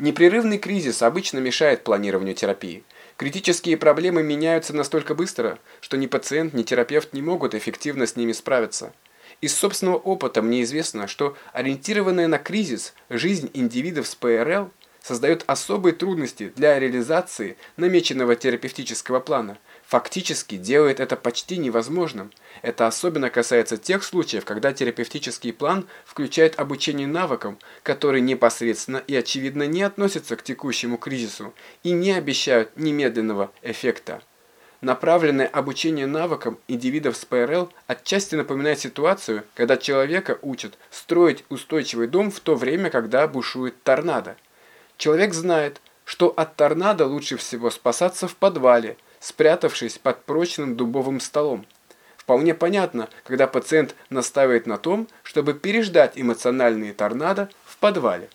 Непрерывный кризис обычно мешает планированию терапии. Критические проблемы меняются настолько быстро, что ни пациент, ни терапевт не могут эффективно с ними справиться. Из собственного опыта мне известно, что ориентированная на кризис жизнь индивидов с ПРЛ создает особые трудности для реализации намеченного терапевтического плана – фактически делает это почти невозможным. Это особенно касается тех случаев, когда терапевтический план включает обучение навыкам, которые непосредственно и очевидно не относятся к текущему кризису и не обещают немедленного эффекта. Направленное обучение навыкам индивидов с ПРЛ отчасти напоминает ситуацию, когда человека учат строить устойчивый дом в то время, когда бушует торнадо. Человек знает, что от торнадо лучше всего спасаться в подвале – спрятавшись под прочным дубовым столом. Вполне понятно, когда пациент настаивает на том, чтобы переждать эмоциональные торнадо в подвале.